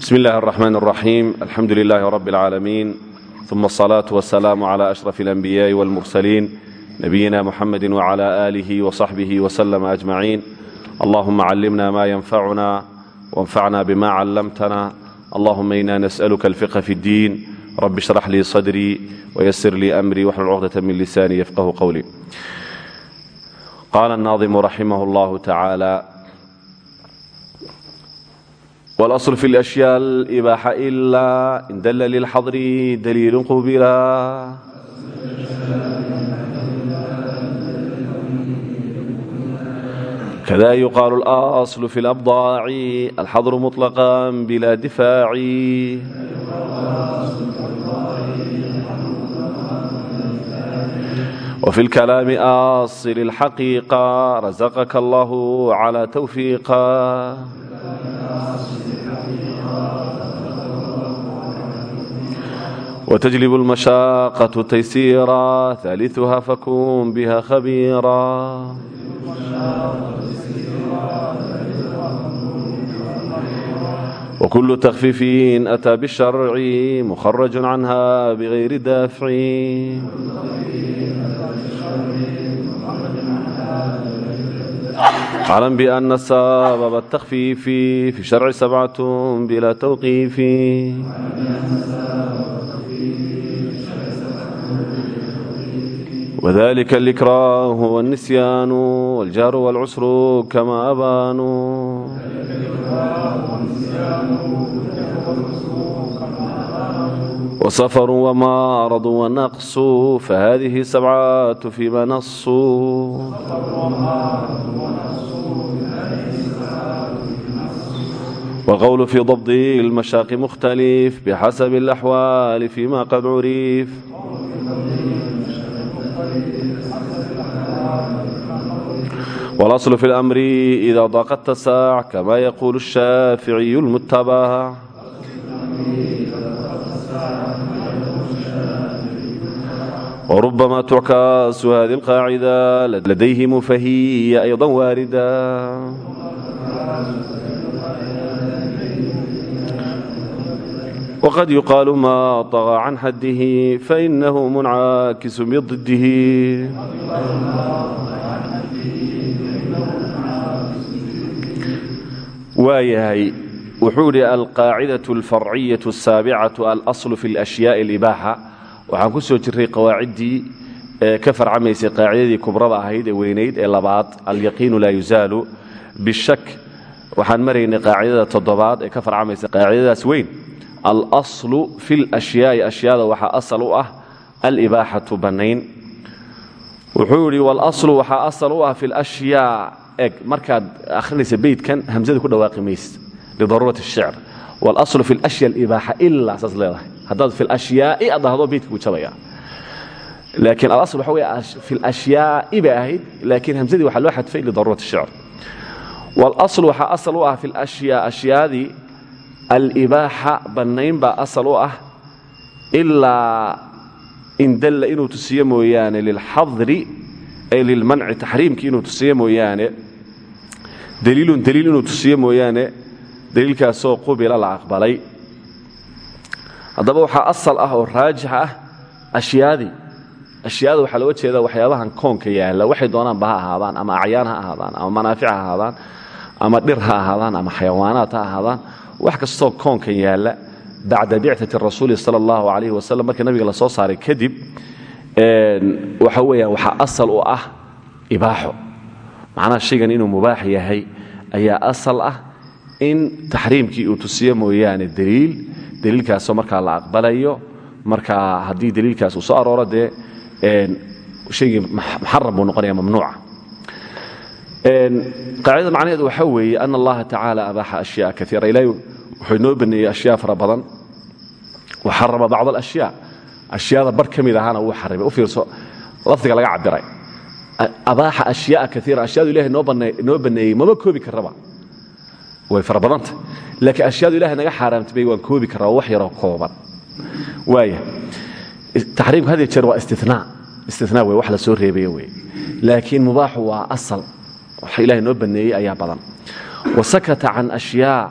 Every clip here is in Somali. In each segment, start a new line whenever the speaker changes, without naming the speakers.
bsm اllahi الرحmn الرaxيim alxamdu لlah rb العaalamiin ثuma الصlaaة والسlاam عlى أشرف الأنbiyاءi والmurسلين nabiyina mxamedi وعlى آlih وصaxbih وsلم أجmaعين allahuma climna ma ynfacuna وانfacna bma clamtna allahuma ina nasأlka الفqه fi الdin rb اشhرx lii صdrي وysr lii أmrي wxlul cqdة min lisani yfqh qwlي qala النaظm raximh اllah tacalى واlأصل في الأشyاء الإbاxة إlا in dl للxadr dliil qubila kda yuqاl الأصل في الأbضاع الxadr مطلقا بla dفاع وفي الكلام أصل الحقيقة رزقك الله على توفيقا وتجلب المشاقة تيسيرا ثالثها فكن بها خبيرا وكل تخفيف أتى بالشرع مخرج عنها بغير دافع اعلم بأن سبب التخفيف في الشرع سبعة بلا توقيف wdalika alikraahu walnisyaanu waljaaru walcusru kama abaanu wasafaru wamaaradu wanaqsu fahadihi sabcatu fima nasu wlqwl fi dabdi lmashaaqi mukhtalif bxasab alaxwaali fima qad curif والأصل في الأمر إذا ضاق التساع كما يقول الشافعي المتبع وربما تعكاس هذه القاعدة لديهم فهي أيضا واردة وقد يقال ما طغى عن حده فإنه منعاكس بضده waayahay wuxuu idhi alqaacidaة اlfarciyaة الsaabicaة alasl fi اlأshyaءi اlibaaxa waxaan ku soo jiray qawaaciddii ka farcamaysay qaacidadii kubrada ahayd ee weynayd ee labaad alyaqiinu laa yuzaalu bishak waxaan maraynay qaacidada toddobaad ee ka farcamaysa qaacidadaas weyn alaslu fi lashyaai ashyaada waxaa asal u ah alibaaxatu bannayn. Wuxuu yidhi walaslu waxaa asal u ah fi lashyaa eg markaad akhrinaysa beydkan hamsada ku dhawaaqi mayse lidaruurati ashicr walaslu fi lashya alibaaxa ilaa saas leedahay. Haddaad fi lashyaai adahdo beydka jabaya. Laakiin alasl waxa wey fi lashyaai bay ahayd laakiin hamsadii loo xadfay lidaruurati ashicr walaslu waxaa asal u ah fi lashyaa ashyaadii alibaaxa bannayn baa asal u ah ilaa in dalla inuu tusiyo mooyaane lilxadri ay lilmanci taxriimkii inuu tusiyo mooyaane. Daliilun daliil inuu tusiyo mooyaane daliilkaasoo qubila la aqbalay. Haddaba waxaa asal ah oo raajix ah ashyaadii ashyaada waxaa looga jeedaa waxyaabahan koonka yaalla. Waxay doonaanba ha ahaadaan ama acyaan ha ahaadaan ama manaafic ha ahaadaan ama dhir ha ahaadaan ama xayawaanaad ha ahaadaan wax kastoo koonkan yaalla bacda bicati rasuuli sala allahu calayhi wasalam markii nabiga la soo saaray kadib waxa weeyaan waxaa asal u ah ibaaxo. Macnaha shaygan inuu mubaax yahay ayaa asal ah in taxriimkii uu tusiyo mooyaane daliil. Daliilkaasoo markaa la aqbalayo marka haddii daliilkaas uu soo arooro dee shaygii muxaram buu noqonaya mamnuuca. Qaacidada macnaheedu waxaa weeye ana allaha tacaala abaaxa ashyaa kaiira wuxuu inoo baneeyey ashyaa fara badan. Wa xarama bacd alashyaa. Ashyaada bar ka mid ahaana wuu u fiirso lafdiga laga cabiray abaaxa ashyaaa kaiira ashyaadu ilahay noo banneeyey mama koobi karraba way fara badanta. Laakiin ashyaadu ilahay naga xaaraamtibay waan koobi karraa wax yaroo kooban. Waaya taxriimku had jeer waa istinaa istinaa wax la soo reebaya wey laakiin mubaaxu waa asal. Waxa ilahay noo banneeyey ayaa badan. Wasakata can ashyaa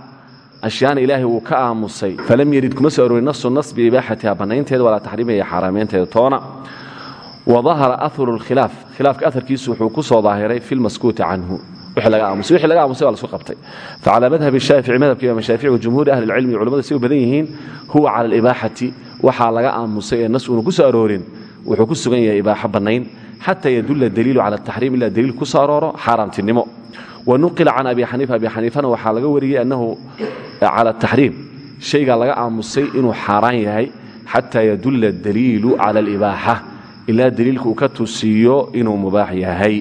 ashyaana ilaahay wuu ka aamusay. Falam yarid kuma soo aroorin nasu nas biibaaxatiha bannaynteeda walaa taxriimiha iyo xaaraameynteeda toona wadahara aharu lkhilaaf khilaafka aharkiisu wuxuu ku soo daahiray fi lmaskuuti canhu. Wixii laga aamusay wixii laga aamusay baa lasku qabtay. Facalaa madhabi shaafici madhabka imaam shaafici wa jumhuuri ahli lcilmi culamada say u badan yihiin huwa cala alibaaxati laga aamusay nas uuna ku soo aroorin wuxuu ku sugan yahay ibaaxo bannayn xataa yadulla daliilu cala ataxriim ilaa daliil ku soo arooro wanuqila can abi xaniifa abi xaniifana waxaa laga wariyey annahu cala taxriim shaygaa laga aamusay inuu xaaraan yahay xataa yadulla daliilu cala alibaaxa ilaa daliilka uu ka tusiiyo inuu mubaax yahay.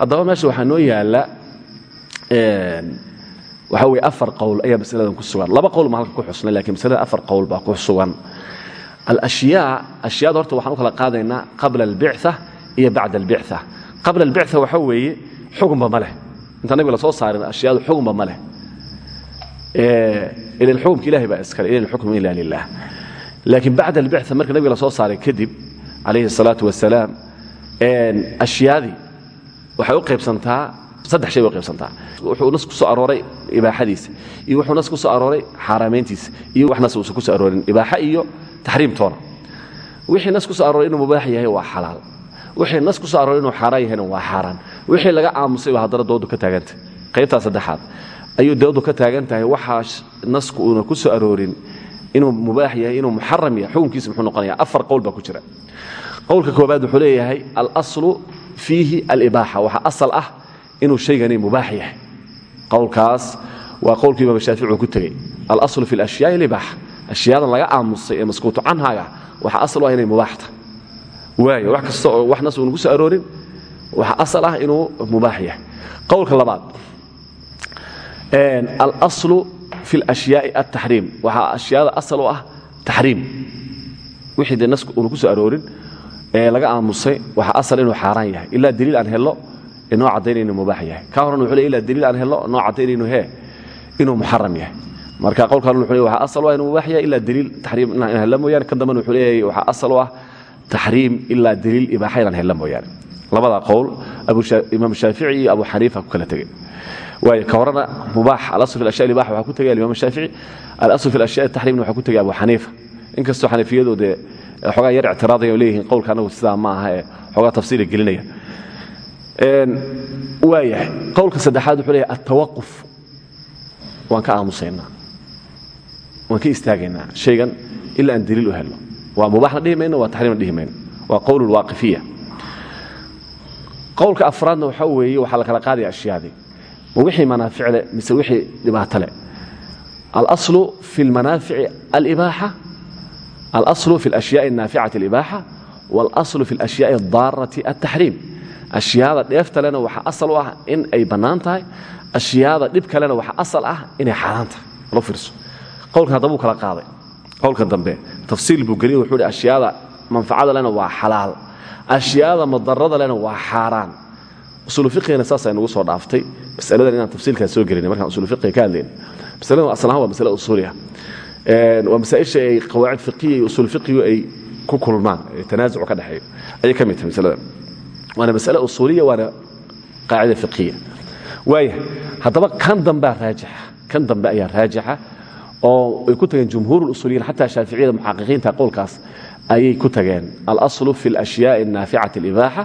Haddaba meesha waxaa noo yaalla waxa weye afar qowl ayaa masaladan ku sugan. Laba qowl ma halka ku xusnay lakiin masalada afar qowl baa ku sugan. Alashyaa ashyaada horta waxaan kala qaadaynaa qabla albictha iyo bacda albictha. Qabla albictha waxaa weeye xugunba ma leh inta nabiga la soo saarin ashyaadu xugunba ma leh ilan xukumka ilahay baa iskale ilan xukmu ila lilah laakiin bacda albicثa marka nabiga la soo saaray kadib calayhi الsalaaةu wasalaam ashyaadii waxay u qaybsantaa saddex shay bay u qaybsantaa wuxuu nas ku soo arooray ibaaxadiisa iyo wuxuu nas ku soo arooray xaaraamayntiisa iyo wax nas uusan ku soo aroorin ibaaxa iyo taxriim toona wixii nas ku soo arooray inuu mubaax yahay waa xalaal wixii nas ku soo arooray inuu xaaraan yahayna waa xaaraan wixii laga aamusay baa haddana doodu ka taagantah qaybtaa saddexaad ayuu doodu ka taagan tahay nasku uuna ku soo aroorin inuu mubaax yahay inuu muxaram yahay xukunkiisa muxuu noqonaya afar qowl baa ku jira. Qowlka koobaad wuxuu leeyahay alaslu fiihi alibaaxa waxaa asal ah inuu shaygani mubaax yahay. Qowlkaas waa qowlkii imaam shaafici uu ku tegey alaslu fi alashyaai alibaaxa ashyaadan laga aamusay ee maskuutu canhaaga waxaa asal u ah inay mubaaxta. Waayo wax kasta oo wax nas uuna ku soo aroorin waxaa asal ah inuu mubaax yahay. Qowlka labaad. Alaslu fi alashyaai altaxriim waxaa ashyaada asal u ah taxriim wixii dee nasku uuna ku soo aroorin ee laga aamusay waxaa asal inuu xaaraan yahay. Ilaa daliil aan hello inoo caddaynaya inuu mubaax yahay. Ka horan wuxuu le ilaa daliil aan hello inoo caddaynaynu hee inuu muxaram yahay. Marka qowlkan wuxuu le waxaa asal u ah inuu mubaax yahay ilaa daliil taxriim inaan hello mooyaane. Kan dambena wuxuu leeyahay waxaa asal u ah taxriim ilaa daliil ibaaxa inaan hello mooyaane labada qowl imaam shaafici iyo abu xaniifa ku kala tegey waayo ka horana mubaax alasl fi ashya ibaxa waxaa ku tegay alimaam shaafici alasl fi ashya taxriimna waxaa ku tegay abu xaniifa inkastoo xaniifiyadu dee xoogaa yar ictiraadaya leeyihiin qowlka anagu sidaa ma aha ee xoogaa tafsiila gelinaya waayahay qowlka saddexaad wuxuu leeyahay altawaquf waan ka aamusaynaa. Waan ka istaagaynaa. Shaygan ilaa aan daliil u helno. Waa mubaaxna dhihi mayno waa taxriimna dhihi mayno. Waa qowl lwaaqifiya qowlka afraadna waxaa weeye waxaa la kala qaadaya ashyaadii ma wixii manaaficleh mise wixii dhibaato leh alaslu fi lmanaafici alibaaxa alaslu fi alashyaai annaaficati alibaaxa waalaslu fi alashyaai addaarati altaxriim ashyaada dheefta lena waxaa asal ah in ay bannaan tahay ashyaada dhib kalena asal ah inay xaaraan tahay. Lo fiirso. Qowlkan haddaba kala qaaday. Qowlkan dambe tafsiil buu geliye wuxuu hi ashyaada manfacada waa xalaal ashyaada madarada lena waa xaaraan. Usulu fiqigana saasaa inagu soo dhaaftay. Masaladan inaan tafsiilkaas soo gelin markaan usulu fiqiga ka hadlayn masaladan asal ahaan waa masale usuuliya waa masaaisha ay qawaacid fiqiya iyo usul fiqigu ay ku kulmaan ee tanaasucu ka dhexeeyo ayay ka mid tahay masaladan. Waana masale usuuliya waana qaacida fiqiya waaya haddaba kan dambea raajixa kan dambe ayaa raajixa oo ay ku tageen jumhuur usuuliyiin xataa shaaficiyada muxaqiqiinta qowlkaas ayay ku tageen. Alaslu fi alashyaai annaaficati alibaaxa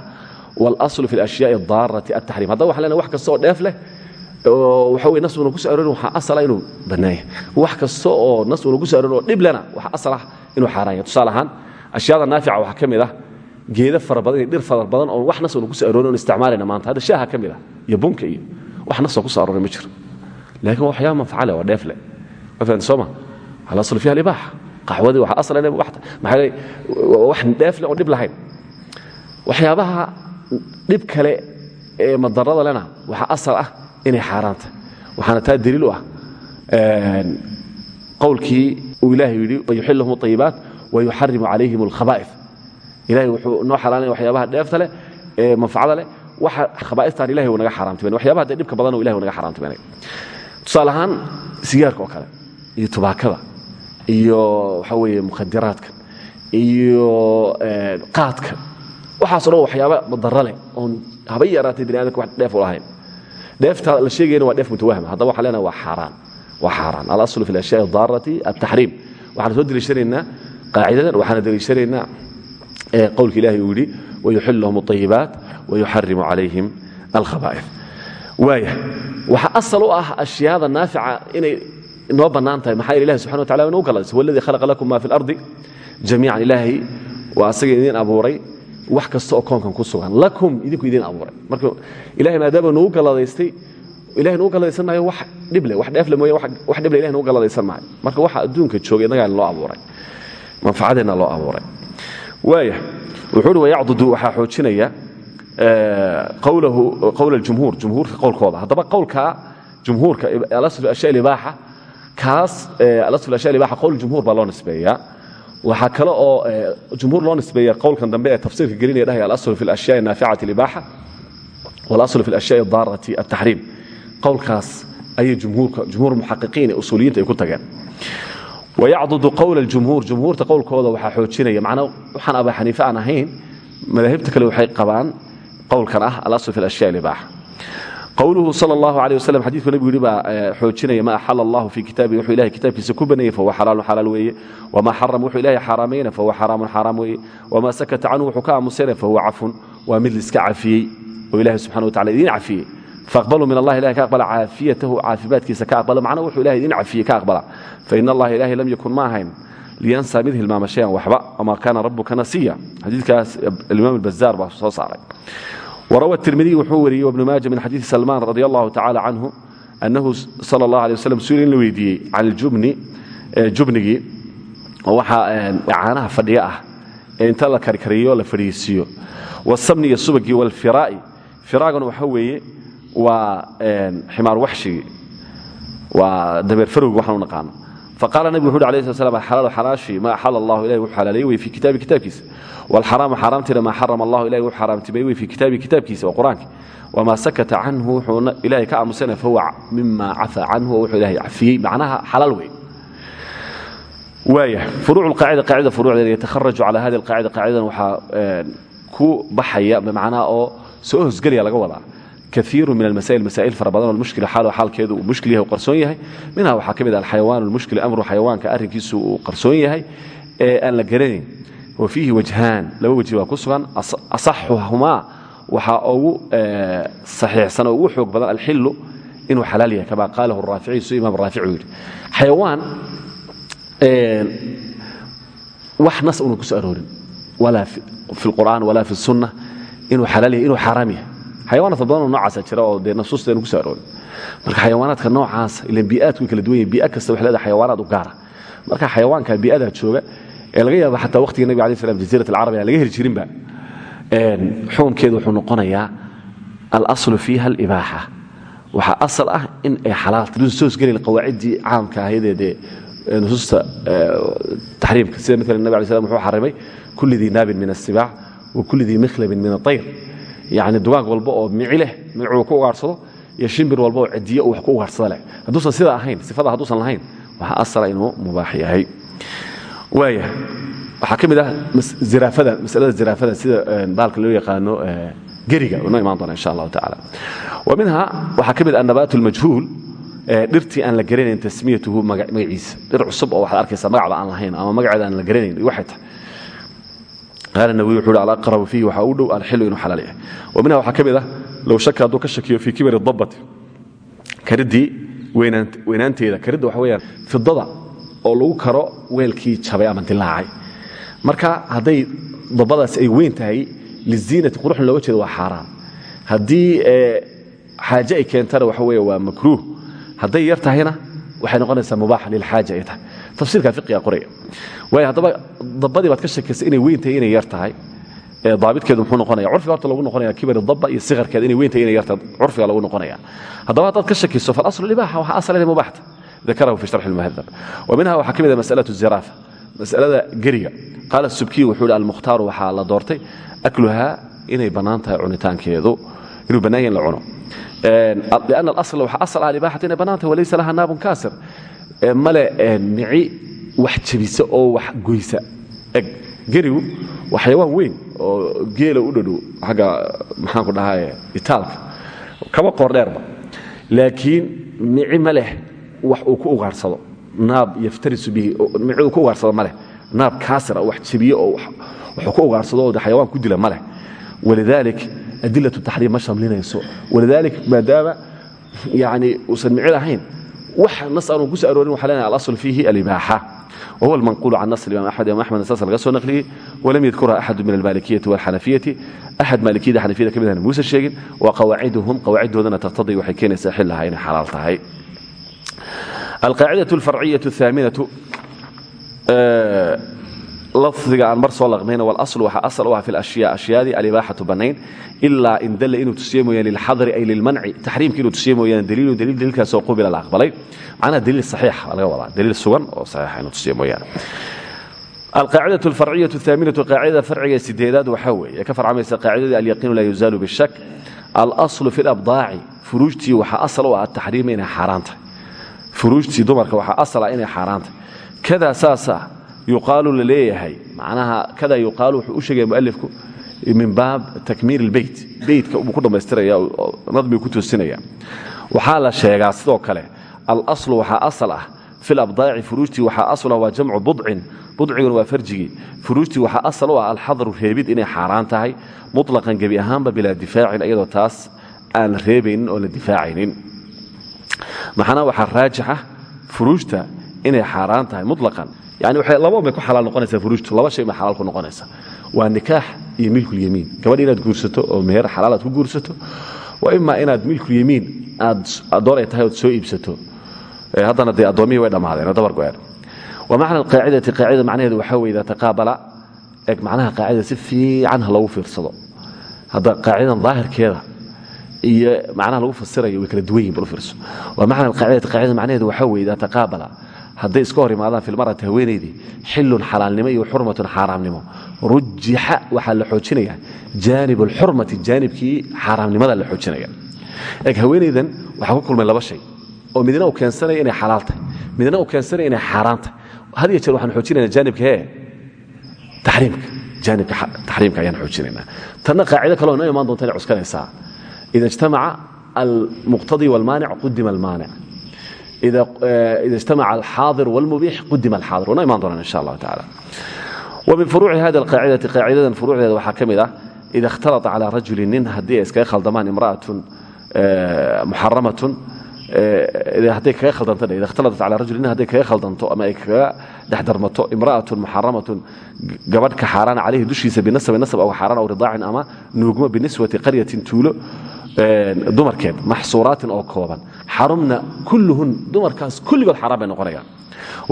waalaslu fi alashyaai addaarati altaxriim haddaba waxan lena wax kasta oo dheef leh waxa weye nas una ku so arorin waxaa inuu bannaanya wax kasta oo nas una ku so oo dhib lena waxaa asal ah inuu xaaraan yahay tusaale ahaan ashyaada naafica waxaa ah geeda fara badan iyo dhir fara badan oo wax nas una ku so aroorin on isticmaalayna maanta. Hadda shaaha ka ah iyo bunka iyo wax nasoo ku so ma jiro. Laakiin waxyaaba manfaca leh waa dheef leh. Ma fahamta sooma alaslu fiha alibaaxa mubaaxta maxaa yeelay wax dheef leh oo dhib lahayn. Waxyaabaha dhib kale ee madarada lena waxaa asal ah inay xaaraanta waxaana taa daliil u ah qowlkii uu ilahay yidhi wayuxil lahum ayibaat wayuxarimu calayhim alkhaba'if ilahay wuxuu noo xalaalanaya waxyaabaha dheefta leh ee manfacada leh. Waxa khaba'iftan ilahay uu naga xaaraamtimanay waxyabaha dee dhibka badan oo ilahay uu naga xaaraamtimanay tusaale ahaan sigaarka oo kale iyo tubaakada iyo waxaa weeye mukhadiraadka iyo eh, qaadka. Waxaasoo dhan waxyaaba madara leh oon haba yaraatay bani adamka wax dheef u lahayn. Dheefta la sheegayana waa dheef mutawahma haddaba waxaa leenaha waa xaaraan waa xaaraan. Alaslu fi alashyaai adaarati altaxriim waxaan soo deliishanaynaa qaacidadan waxaana deliishanaynaa eh, qowlka ilahi uu yidhi wayuxilu lahum alayibaat wayuxarimu calayhim alkhaba'ir waaya waxaa asal u ah ashyaada naafica inay noo bannaan tahay. Maxaa ilahi wa tacala inuu galadaysa waladii khalaqa lakum ma fi اlardi jamiican. Ilaahay waa asaga idiin abuuray wax kasta oo koonkan ku sugan. Lakum idinku idiin abuuray. Marka ilahay maadaama nugu galladaystay ilahay nugu galladaysan maayo wax dhible wax dheefle mooye wax dhible ilahay nugu galladaysan maayo. Marka waxa adduunka jooga innagaa loo abuuray. Manfacadeenna loo abuuray. Waaya wuxuu uhi wayacdudu waxaa xoojinaya qowla jumhuur jumhuurka qowlkooda. Haddaba qowlka jumhuurka alasl ashya ibaaxa kaas eh, alasflashari waa qowl jumhuur baa loo nisbeeyaa waxaa kale oo eh, jumhuur loo nisbeeya qowlkan dambe ee tafsiirka gelinaya dhahaya alaslu fi alashyaai naaficati alibaaxa walaslu fi alashyaai daarati altaxriim qowlkaas ayay jumhuurka jumhuur muxaqiqiin ee usuuliyiinta ay ku tageen. Wayacdudu qowl aljumhuur jumhuurta qowlkooda waxaa xoojinaya macnaa waxaan abaa xaniife ahayn madaahibta kale waxay qabaan qowlkan ah alaslu fi alashyaai alibaaxa qowluhu sal اllahu alيه waslm xadidku nebigu yidhi baa xoojinaya ma axala allahu fii kitaabihi wuxuu ilahay kitaabkiisa ku baneeyey fahuwa xalaalun xalaal weeye wamaa xaram wuxuu ilahay xaaraamayna fahuwa xaraamun xaaraam weeye wamaa sakata canhu wuxuu ka aamusayna fahuwa cafun waa mid liska cafiyey oo ilahay subxana wa tacala idiin cafiyey faaqbaluu min allahi ilahay ka aqbala caafiyatahu caafimaadkiisa ka aqbala macnaha wuxuu ilahay idiin cafiyey ka aqbala fain allaha ilahay lam yakun ma ahayn liyansa mid hilmaama shayan waxba wamaa kaana rabuka nasiya xadiidkaas alimaam albazaar baa soo saaray وروى الترمذي وxuu wariyey وبن maaجة من xadيiث سلمان رضي الله تعالى عنه أنه صلى الله عليه وسلم suل in la weydiiyey can اjubni jubnigii oo waxaa caanaha fadhiyo ah ee inta la karkariyo la fadhiisiiyo والsamni iyo subagii والفiraa'i firaaguna waxa weeye waa ximaar waxshigii waa dabeer farowgi waxaan u naqaano faqala nabig wuxu uhi alayh slat slam alxalaalu xalaashii ma axala allahu ilahi wuxuu xalaaleeyey wey fi kitaabi kitaabkiisa waalxaraamu xaaraamtiina maa xarama allahu ilahi wuxuu xaaraamtimay wey fi kitaabi kitaabkiisa waa qur'aanka wamaa sakata canhu wuxuu ilahay ka aamusana fahuwa mima cafa canhu oo wuxuu ilahay cafiyey macnaha xalaal wey waaya furuuc lqaacida qaacida furuucdeeda yataharaju cala hadi alqaacida qaacidadan waxaa ku baxaya macnaha oo soo hosgelaya laga wadaa kaiiru min almasaa'il masaa'il fara badan oo mushkila xaalo xaalkeedu uu mushkil yahay uu qarsoon yahay minha waxaa ka mid ah alxayawaan almushkil amru xayawaanka arrinkiisu uu qarsoon yahay ee aan la garanayn wa fiihi wajhaan laba wejhi waa ku sugan asaxuhumaa waxaa ugu saxiixsan oo ugu xoog badan alxilu inuu xalaal yahay kama qaalahu raaficiy suu imaam raafici yidhi xayawaan wax nas una ku soo aroorin walaa fi lqur'aan walaa fi sunna inuu xalaal yahay inuu xaaraam yahay xayawaanaad far badanoo noocaasa jira oo dee nasuusteenu ku soo aroorin marka xayawaanaadka noocaasa ilan bii'aadku way kala duwan yihiin bii'a kasta waxay leedahay xayawaanaad u gaara marka xayawaanka bii'adaa jooga ee laga yaaba xataa waqtiga nebiga alai slam jaziirat alcarabi aan laga heli jirinba xukunkeedu wuxuu noqonayaa alaslu fiiha alibaaxa waxaa asal ah in ay duusa soo hosgelayn qawaaciddii caamka ahaydee dee nusuusta taxriimka sida maalan nabig alai slam wuxuu xarimay kulli dii naabin min asibaac wa kulli dii mikhlabin min atayr yani dugaag walba oo mici micuu ku ugaarsado iyo shimbir walba oo cidiyo uu wax ku ugaarsada leh. Hadduusan sidaa ahayn sifada hadduusan lahayn waxaa asala inuu mubaax yahay. Waaya waxaa ka mid ah masalada ziraafada sida baalka loo yaqaano geriga noo imaan doona insha allahu tacaala. Wa minha waxaa ka mid ah nabaat lmajhuul dhirtii aan la garanayn tasmiyatuhu magaciisa. Dhir cusub oo waxaad arkaysaa magacba aan lahayn ama magaceeda aan la garanayn waxay tahay qaala nawi wuxuu hi alaqrabu fiihi waxaa u dhow alxilu inuu xalaal yahay. Wa minha waxaa ka mid ah low shaka hadduu ka shakiyo fii kibari dabbati kariddii weynaanteeda. Karidda waxa weyaan fidada oo lagu karo weelkii jabay ama dilaacay marka hadday dabbadaas ay weyn tahay liziinati quruxna looga jeedo waa xaaraan haddii xaaje ay keentana waxa weeye waa makruuh. Hadday yar waxay noqonaysaa mubaaxa lilxaaja ay tahay tafsiirka iiga qoraya waay haddaba dabadii baad ka shakaysay inay weyntahay inay yar tahay daabidkeedu muxuu noqonaya curfiga horta lagu noqonaya kibari daba iyo sikarkeed inay weyntahay inay yartahay curfiga lagu noqonaya haddaba haddaad ka shakiso falaslu libaaxa waxaa asaleda mubaxta dakarahu fi sharxi lmuhadab wa minha waxaa ka mid ah masalatu ziraafa masalada geriga. Qaala subkiyi wuxuu hi almukhtaaru waxaa la doortay akluhaa inay bannaan tahay cunitaankeedu inuu bannaan yahin la cuno. Lianna alasla waxaa asal ah libaaxatu inay bannaan tahay walaysa laha naabun kaasir male mici wax jebisa oo wax goysa. Eg gerigu waa weyn oo geela u dhadhow xagga maxaan ku dhahaye itaalka kaba qoor dheerba. Laakiin mici ma leh wax uu ku ugaarsado. Naab yaftarisu bihi micuu ku ugaarsado maleh naab kaasira wax jabiye oo wuxuu ku ugaarsado oo xayawaan ku dila maleh walidalik adilatu taxriim ma shamlinayso. Walidalik maadaama yani uusan micil ahayn waxa nas aanu ku soo aroorin waxa leenahay alasl fiihi alibaaxa وهو المنقول عن نص الإمام أحمد إمام أحمد أساس لغا سو نقليه ولم يذكرها أحد من المالكية والحنفية أحد مالكية حنفية كمدها موسى الشيخ وقواعدهم قواعدهم تقتضي وحي كين ساحل لها إن حلال تهي القاعدة الفرعية الثامنة آه lafdiga aan mar soo laqmayna walasl waxa asal u ah fi lashyaa ashyaadii alibaaxatu bannayn ilaa in dalla inuu tusiye mooyaan lilxadri ay lilmanci taxriimka inuu tusiye mooyaan daliilun daliil daliilkaasoo qubila la aqbalay. Macnaha daliil saxiix laga wadaa daliil sugan oo saxiixa inuu tusiye mooyaan alqaacidatu alfarciyatu athaaminatu qaacidada farciga sideedaad waxaa weeye ee ka farcamaysa qaacidadii alyaqiinu laa yuzaalu bishak alaslu fi labdaaci furuujtii waxaa asal u ah ataxriima inay xaaraan tahay furuujtii dumarka waxaa asal ah inay xaaraan tahay kadaa saasa yuqaalu la leeyahay macnaha kada yuqaalu wuxuu u sheegaya mualifku min baab takmiir ilbeyt beytka buu ku dhammaystiraya oo nadmigu ku toosinaya waxaa la sheegaa sidoo kale alaslu waxaa asal ah fi labdaaci furuujtii waxaa asal ah waa jamcu budcin budciguna waa farjigii furuujtii waxaa asal u ah alxadaru reebid inay xaaraan tahay mutlaqan gebi ahaanba bilaa difaacin iyadoo taas aan la reebaynin yani waxay laba bay ku xalaal noqonaysaa furuujtu laba shay bay xalaal ku noqonaysaa. Waa nikaax iyo milkulyamiin gabadh inaad guursato oo meher xalaal aad ku guursato waa imaa inaad milkulyamiin aad addoon ay tahay ood soo iibsato haddana dee addoommihii way dhammaadeen oo dabar go-een. Wa macna alqaacidati qaacida macnaheedu waxaa weeye idaa taqaabala eg macnaha qaacidada si fiican ha lagu fiirsado. Hadda qaacidadan daahirkeeda iyo macnaha lagu fasirayo way kala duwan yihiin bal u fiirso. Wa macna alqaacidati qaacida macnaheedu waxaa weeye idaa taqaabala hadday iska hor imaadaan filmarati haweenaydii xilun xalaalnimo iyo xurmatun xaaraamnimo. Rujixa waxaa la xoojinaya jaanib alxurmati jaanibkii xaaraamnimada la xoojinaya. Eg haweenaydan waxaa ku kulmay laba shay oo midna uu keensanaya inay xalaal tahay midna uu keensanaya inay xaaraan tahay. Had iyo jeer waxaan xoojinayna jaanibka hee? Taxriimka jaanibka taxriimka ayaan xoojinayna. Tanna qaacido kale oo noo imaan doonta inay cuskanaysaa. Ida ijtamaca almuqtadi walmaanic qudima almaanic إذا اجتمع الحاضر والمبيح قدم الحاضر ونما ينظرنا إن شاء الله تعالى ومن فروع هذه القاعدة قاعدة فروع هذا وحكمها إذا اختلط على رجل نين هدي اسكا خلدمان امرأة محرمة إذا هدي كا خلدنت إذا اختلطت على رجل نين هدي كا خلدنت أما كا دحدرمتو امرأة محرمة قبل كحاران عليه دشيس بنسب نسب أو حاران أو رضاع أما نجمة بنسوة قرية تولو dumarkeed maxsuuraatin oo kooban xarumna kulluhun dumarkaas kulligood xaaraan bay noqonayaan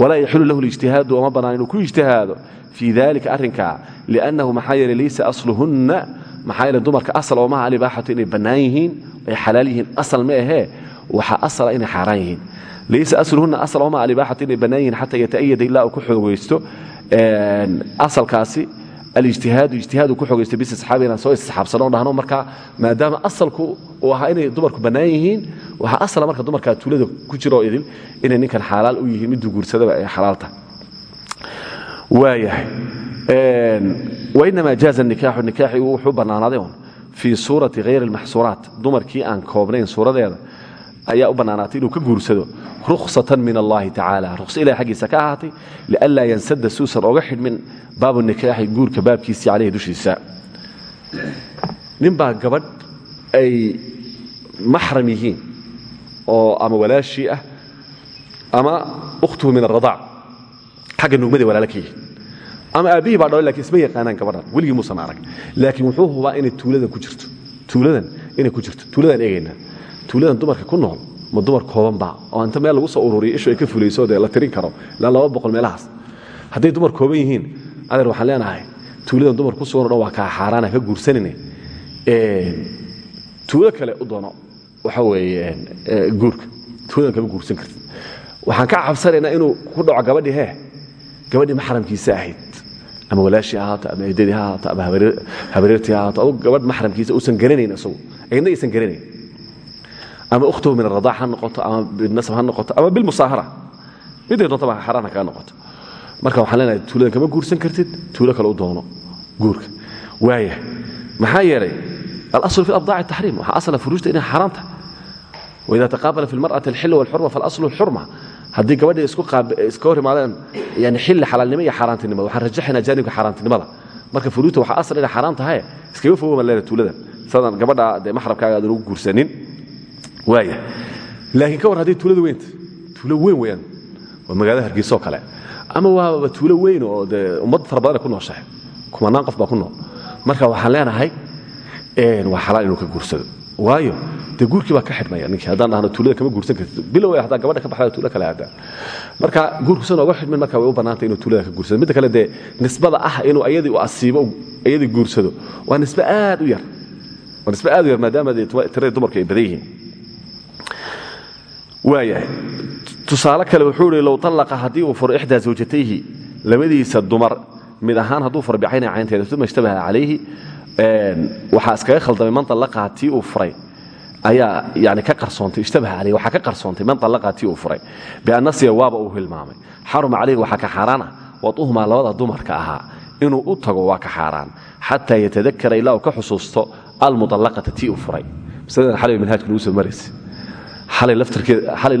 walaa yaxilu lahu lijtihaadu oma bannaan inuu ku ijtihaado fii dalika arrinkaa liannahu maxaa yeele laysa asluhunna maxaa dumarka asal oo maha alibaaxatu inay bannaan yihiin ay xalaal yihiin asal ma ahee waxaa asala inay xaaraan yihiin. Laysa asluhunna asal oo maha alibaaxatu inay bannaan yihiin xataa yata'ayada ilaa ku xoogaysto asalkaasi alijtihaadu ijtihaadu ku xogaysta bis asxaabi inaan soo isxaabsano dhahno marka maadaama asalku uu ahaa inay dumarku bannaan yihiin waxaa asala marka dumarkaa tuulada ku jira oo idil inay ninkan xalaal u yihiin miduu guursadaba ay xalaal tahay waayahay wainamaa jaaza nikaaxu nikaaxi wuxuu bannaanaaday un fii suurati hayri almaxsuuraat dumarkii aan koobnayn suuradeeda ayaa u bannaanaatay inuu ka guursado ruksatan min allahi tacaala ruqso ilahay xaggiisa ka ahaatay lianlaa yansada suusan oga xidhmin baabu nikaaxi guurka baabkiisii caleyhi dushiisa. Ninbaa gabadh ay maxram yihiin oo ama walaashii ah ama ukhtuhu min aradaac xagga nugmaday walaalo ka yihiin. Ama aabbihii baa dhalay laakiin isma yaqaanaan gabadhan. Weligii muusan arag. Laakiin wuxuu hubaa inay tuuladan ku jirto. Tuuladan inay ku jirto. Tuuladaan eegaynaa tuuladan dumarka ku nool ma dumar koobanba oo inta meel lagu soo ururiyo ishu ay ka fulayso dee la tirin karo ilaa laba meelahaas. Hadday dumar kooban yihiin adeer waxaan leenahay tuuladan dumar ku sugan o dhan waa kaa ka guursanine. Tuulo kale u doono waxa weeye guurka. Tuuladan kama guursan kartid. Waxaan ka cabsanaynaa inuu ku dhaco gabadhii hee? Gabadhii maxramkiisa ahayd. Ama walaashii ha ahaato ama eedadii ama gabadh maxramkiisa uusan garanayn isagu. Ayadna aysan garanayn ama ukhtuhu min aradaac ha noqoto ama binasab ha noqoto ama bilmusaahara miday doontaba xaraan ha kaga noqoto. Marka waxaan leenahay tuuladan kama guursan kartid tuulo kale u doono guurka. Waaya maxaa yeelay alasl fi abdaaci taxriim waxaa asla furuujta inay xaaraan tahay waidaa taqaabala fi lmar'ati alxillu walxurma falaslu alxurma haddii gabadhii iska hor imaadeen yani xilli xalaalnimo iyo xaaraantinimada waxaan rajaxaynaa jaanibka xaaraantinimada marka furuuta waxaa asal inay xaaraan tahay iskaga fogo baan leedahay tuulada sadaan gabadha dee maxrabkaaga aadan ugu guursanin laakiin ka war tuulada weynta tuulo weyn weeyaan waa magaalada hargeysa oo kale ama waaba tuulo weyn oo dee ummad ku nooshahay kumanaan qof baa ku nool. Marka waxaan leenahay waa xalaal inuu ka guursado. Waayo dee guurkii baa ka xidhmaya ninkii haddaan dhahno tuulada kama guursan kartid. Bilow haddaa gabadha ka baxda tuulo kale aadaa marka guurkusan oga xidhmin marka way u bannaantay inuu tuulada ka guursado. Midda kale dee nisbada ah inuu ayadii u asiibo ayadii guursado waa nisbe aad u yar. Waa nisbe aad u yar maadaama dee tiradii dumarku ay badan waayahay tusaale kale wuxuu ihi low allaqa haddii uu furo ixdaa zawjatayhi labadiisa dumar mid ahaan hadduu furo bicayna caynteeda uma ishtabaha calayhi waxaa iskaga khaldamay man allaqaha uu furay ayaa yani ka qarsoontay ishtabaha calayhi waxaa ka qarsoontay man allaqaha uu furay biannasiya waaba uu hilmaamay. Xaruma calayhi waxaa ka xaaraan ah waduhumaa labada dumarka ahaa inuu u tago waa ka xaaraan xataa yatadakara ilaa ka xusuusto almudallaqata tii uu furay. Masaladan xalay manhaajka lagu soo maraysa xalay laftarkeeda xalay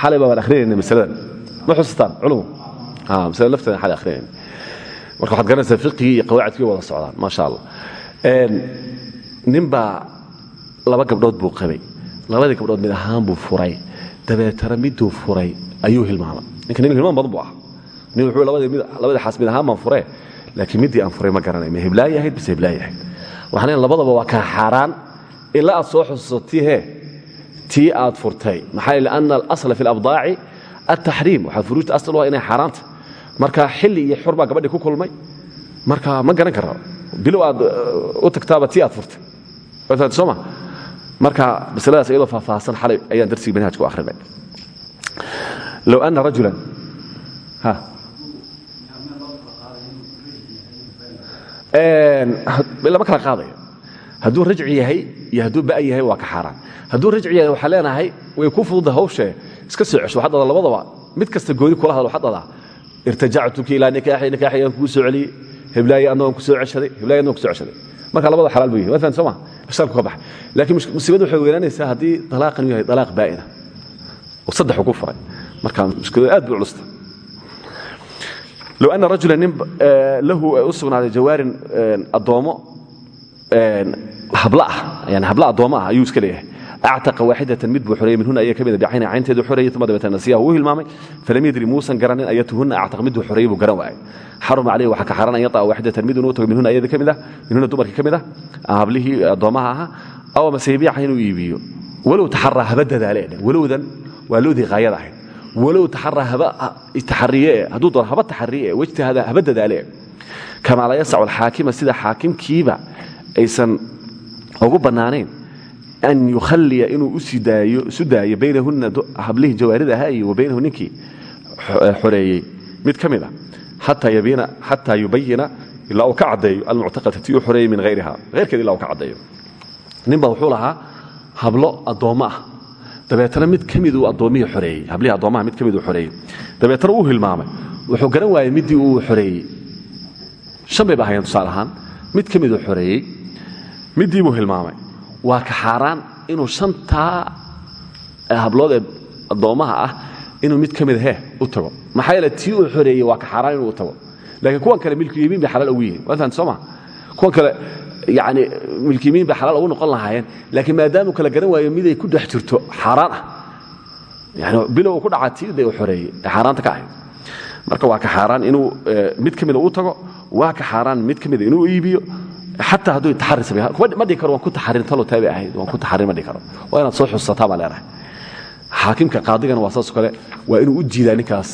xalay baan akhrinayna masaladan ma xusuustaan culumu masalada lafteedan xalay akhrinayna marka waxaad garanaysaa fiqigii iyo qawaacidkii wada socdaan maasha allah nin baa laba gabdhood buu qabay. Labadii gabdhood mid ahaan buu furay. Dabeetana miduu furay ayuu hilmaamay. Ninka nin hilmaan badan buu ah nin wuxuu labadii xaas mid ahaan baan furee laakiin middii aan furay ma garanay ma heblaayi ahayd bise heblaayi ahayd. Waxaan labadaba waa kaa xaaraan. Ilaa aad soo xusuuso tii aad furtay. Maxaa ana alasla fi alabdaaci altaxriim waxaa furuujta asal ah inay marka xilli iyo xur baa ku kulmay. Marka ma garan kara. Bilow aad u tagtaaba tii aad furtay. Waad sooma marka masaladaas iyadoo faahfaahsan xalay ayaan darsigii manhajka u akhrinay low ana rajulan lama kala qaadayo hadduu rajci yahay iyo hadduu ba yahay waa ka xaaraan. Hadduu rajci yahay waxaa leenahay way ku fududa hawshee iska soo cesho waxaad dhada labadaba. Mid kasta gooni kula hadal waxaad dhadaa irtajactuki ilaa nikaaxi nikaaxi aan kugu soo celiyey heblaayi anna waan ku soo ceshaday heblaayi anna waan ku soo ceshaday. Marka labada xalaal buu yahay waa fahan soo ma? Ishaalku ka baxay. Laakiin musiibadu waxay weynaanaysaa haddii talaaqan yahay talaaq baa'ina oo saddex uu ku furay. Marka mushkiladu aad bay culusta low ana rajula nin lahu u sugnaaday jawaarin addoomo ah habla addoommo ah ayuu iska leeyahay. Actaqa waaxidatan mid buu xoreeyey minhuna ayaa ka mida bicayna caynteedu xoreeyey uma dabeetana nasiyaha wuu hilmaamay. Falam yadri muusan garanin ayatuhunna actaq miduu xoreeyey buu garan waayay. Xaruma calayhi waxaa ka xaran an yata'a waaxidatan mid inuu tago minhuna ayada ka mid ah minhuna dumarkii ka mid ah hablihii addoommaha ahaa aw amase yabiica inuu iibiyo. Walow taxaraa haba dadaale walowdan waa loodii qaayada ahayd. Walow taxaraa haba taxariye hadduu doono haba taxariye wejtahada haba dadaale kamaa laa yasacu alxaakima sida xaakimkiiba aysan ugu bannaanayn an yukhaliya inuu isu daayo baynahunna hablihii jawaarida ahaa iyo wa baynahu ninkii xoreeyey. Mid ka mida xataa yubayina ilaa uu ka caddeeyo almuctaqata tii uu xoreeyey min hayriha hayrkeed ila uu ka caddeeyo. Ninba wuxuu lahaa hablo addoommo ah. Dabeetana mid ka miduu addoommihii xoreeyey hablihii addoommaha mid ka miduu xoreeyey. Dabeetana uu hilmaamay. Wuxuu garan waayey middii uu xoreeyey. Shan bay ba ahayeen tusaale ahaan. Mid ka miduu xoreeyey middii buu hilmaamay. Waa ka xaaraan inuu shantaa hablood ee addoommaha ah inuu mid ka hee u tago. Maxaa yeele tii uu xoreeyey waa ka xaaraan inuu u tago. Laakiin kuwan kale milkiyimiin bay xalaal ugu yihiin. Waa fahamta soo kuwan kale yani milkiyimiin bay xalaal ugu noqon lahaayeen. Laakiin maadaamuu kala garan waayo miday ku dhex jirto xaaraan ah. Bilow ku dhacaa tii dee uu xoreeyey. Ka ahayd. Marka waa ka xaaraan inuu mid ka u tago waa ka xaaraan mid ka inuu iibiyo taxari sameeyo ma dhihi karo waan ku taxarin talo taabay ahayd waan ku taxarin ma dhihi karo waa inaad soo xusataa baa leedahay xaakimka qaadigana waa saas kale waa inuu u jiidaa ninkaas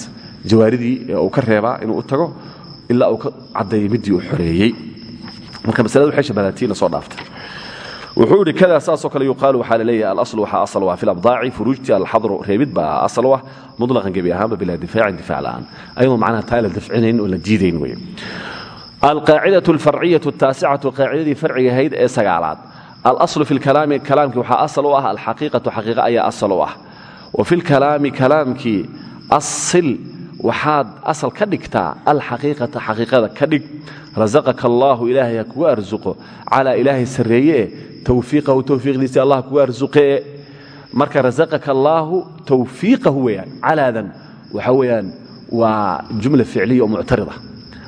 jawaaridii uu ka reebaa inuu u tago ilaa uu ka caddeeyey middii uu xoreeyey marka masalada waxay shabahaatiina soo dhaaftay wuxuu idhi kada saasoo kale yuqaalu waxaa la leeyahay alaslu waxaa asal ah fi labdaaci furuujti alxadru reebid baa asal ah mutlaqan gebi ahaanba bilaa difaacin difaac la'aan ayadoo macnaha taa la dafcinayn oo la jiidayn weye alqaacida alfarciyatu taasicatu qaacidadii farciga ahayd ee sagaalaad. Alaslu fi lkalaami kalaamkii waxaa asal u ah alxaqiiqatu xaqiiqa ayaa asal u ah. Wa fi lkalaami kalaamkii asil waxaad asal ka dhigtaa alxaqiiqata xaqiiqada ka dhig. Rasaqaka allaahu ilaahay ha kugu arsuqo calaa ilaahay sarreeye e towfiiqahu towfiiqdiisii allah kugu arsuqee marka rasaqaka allaahu towfiiqahu weeyaan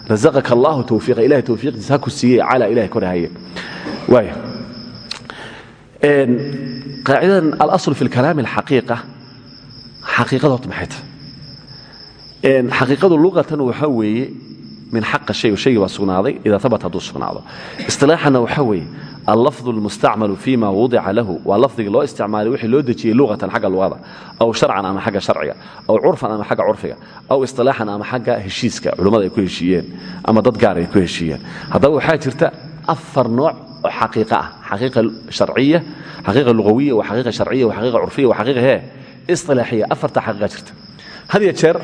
rasaqaka allaahu tawfiiqa ilahay tawfiiqdiisa ha ku siiyey calaa ilahay korahaye waaya qaacidadan alasl fi lkalaami alxaqiiqa xaqiiqada horta maxay tahay xaqiiqadu luqatan waxaa weeye min xaqa shay shaygii baa sugnaaday idaa abata hadduu sugnaado. Isilaaxanna waxaa weeye allafظ اlmustacmalu fima wudica lahu waa lafdiga loo isticmaalay wixii loo dejiyey luqatan xagga luqada aw sharcan ama xagga sharciga aw curfan ama xagga curfiga aw isilaaxan ama xagga heshiiska culummada ay ku heshiiyeen ama dad gaar ay ku heshiiyeen. Haddaba waxaa jirta afar nooc oo xaqiiqa ah xaqiiqa sharciya xaqiiqa lugawiya wa xaqiiqa sharciya wa xaqiiqa curfiya wa xaqiiqa hee isilaaxiya afarta xaqiiqa jirta. Had ya jeer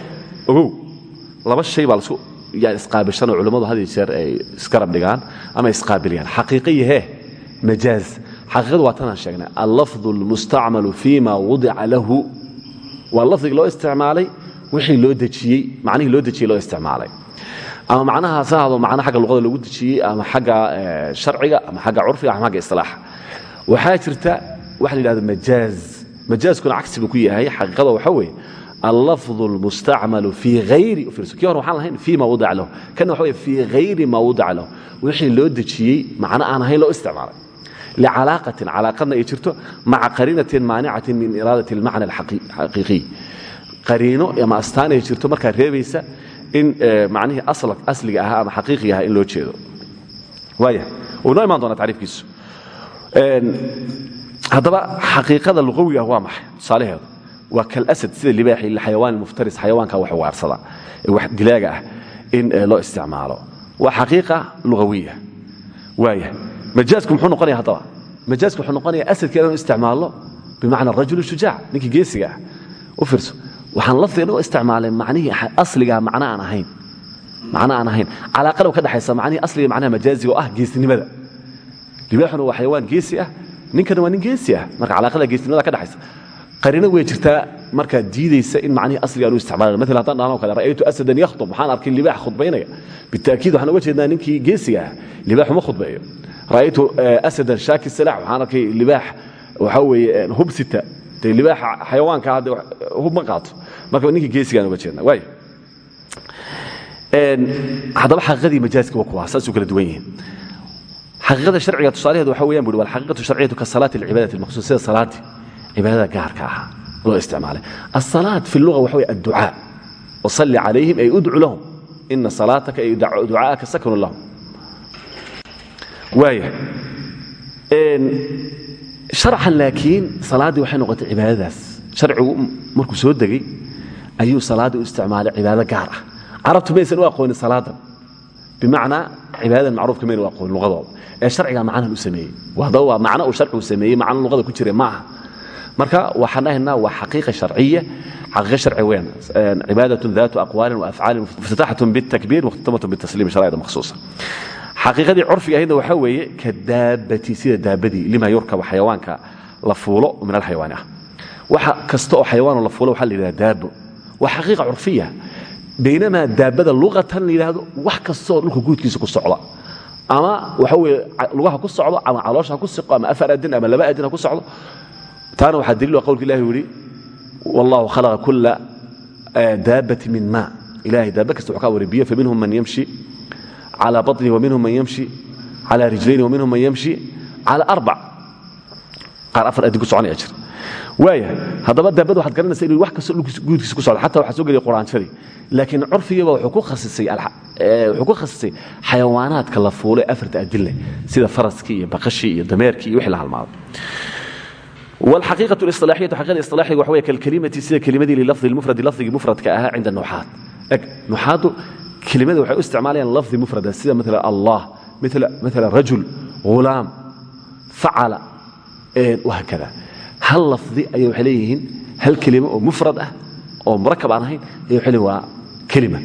ogow laba shay baa lasku yaa isqaabilshanoo culummadu had jeer ay isgarab dhigaan ama isqaabiliyaan. Xaqiiqa iyo hee majaaz. Xaqiiqadu waa tanaan sheegnay. Allafظu اlmustacmalu fima wudica lahu. Waa lafdiga loo isticmaalay wixii loo dejiyey macnihii loo dejiyey loo isticmaalay. Ama macnahaas ha hado macna xagga luqada lagu dejiyey ama xagga sharciga ama xagga curfiga ama xagga isilaaxa waxaa jirta waxa la yidhahdo majaaz. Majaazkuna cagsi buu ku yahay. Xaqiiqada waxa weeye allafظ اlmustacmalu fii hayri kii hore waxaan lahayn fii ma wadica lahu kana waxa wey fii hayri ma wadica lahu wixii loo dejiyey macno aan ahayn loo isticmaalay licalaaqatin calaaqadna ay jirto maca qariinatin maanicatin min iraadat اlmacna alxaqiiqiy qariino ama astaan ay jirto markaa reebaysa in macnihii asliga ahaa ama xaqiiqiga ahaa in loo jeedo waaya wuu noo imaan doonaa tacriifkiisu haddaba xaqiiqada luqawiga ah waa maxay tusaalaheedu waa kalasad sida libaaxi xayawaan muftaris xayawaanka wax waarsada wax dilaaga ah in loo isticmaalo. Waa xaqiiqa lugawiya. Waaya majaasku muxuu noqonaya haddaba? Majaasku wuxuu noqonaya asadka inanu isticmaalno bimacna rajul shujaac ninkii geesiga ah. U fiirso waxaan lafdigan u isticmaalay macnihii asligaa macno aan ahayn. Macno aan ahayn. Calaaqada ka dhexaysa macnihii asliga macnaha majaaziga oo ah geesinimada libaaxuna waa xayawaan geesi ah ninkana waa nin geesi ah. Marka calaaqada geesinimada ka dhexaysa qariino way jirtaa markaa diidaysa in macnihii asliga aan u isticmaalin. Maala haddaan dhahno kale ra'aytu asadan yakhطub waxaan arkay libaax khudbaynaya. Bitaakiid waxaan uga jeednaa ninkii geesiga ah libaax uma khudbeeyo. Ra'aytu asadan shaaki salaax waxaan arkay libaax waxaa weeye hubsita. Dee libaaxa xayawaanka hadde hub ma qaato. Marka ninkii geesigaan uga jeednaa. Waaya haddaba xaqiiqadii majaaska waa kuwaa saasuu kala duwan yihiin xaqiiqada sharciga tusaalaheedu waxa weeyaan buri walxaqiiqatu sharciyatu ka salaati alcibaadati almaqsuud sida salaadii cibaadada gaarka ah loo isticmaalay. asalaat fi luga waxa wey adducaa wasalli calayhim ay udcu lahum ina salaataka ay ducaa'aka sakanu lahum waaya sharcan laakiin salaaddii waxay noqotay cibaadadaas sharcigu markuu soo degay ayuu salaaddii u isticmaalay cibaado gaar ah carabtu maysan u aqoonin salaadan bimacnaa cibaadadan macruufka mayna u aqoonin luqadooda ee sharcigaa macnahan u sameeyey haddaba waa macno uu sharcigu sameeyey macno luqada ku jira ma aha marka waxaan dhahaynaa waa xaqiiqa sharciya. Xaqiiqa sharci weyn. Cibaadatun daatu aqwaalin waafcaalin muftataxatun bitakbiir mukhtamatun bitasliim sharaa'ida makhsuusa xaqiiqadii curfiga ahaydna waxaa weeye ka daabati sida daabadii lima yurkaba xayawaanka la fuulo min alxayawaani ah. Waxa kasta oo xayawaanoo la fuulo waxaa la yidhahda daabo waa xaqiiqa curfiya. Baynamaa daabada luqatan la yidhaahdo wax kastaoo dhulka guudkiisa ku socda. Ama waxa weye lugaha ku socdo ama caloosha ha ku siqo ama afar adin ama laba adin ha ku socdo taana waxaa daliil qawlka ilahi u ah yihi wallahu khalaqa kula eh, daabati min ma ilahay daaba kasta wuxu ka abuuray biyo faminhum man yamshi cala baطnihi waminhum man yamshi cala rijlayni waminhum man yamshi cala arbac. Qaar afar adin ku soconaya jir waaya haddaba daabada waxaad garanaysa inu wax kasta guudkiisa ku socdo. Xataa waxaa soo geliya quraanshadii laakiin curfigiiba eh, wuxuu ku khasisay xayawaanaadka la fuulo ee afarta adin leh sida faraskii iyo baqashii iyo dameerkii iyo wixii la halmaado. والحقيقة الاصطلاحية حقيقة الاصطلاحية وحوية كالكلمة سيدة كلمة للفظ المفرد لفظ مفرد كأها عند النحاة نحاة كلمة وحي استعمالها لفظ مفرد سيدة مثل الله مثل مثل رجل غلام فعل وهكذا هل لفظي أي وحليهن هل كلمة مفرد أو مركب عنها أي وحلي كلمة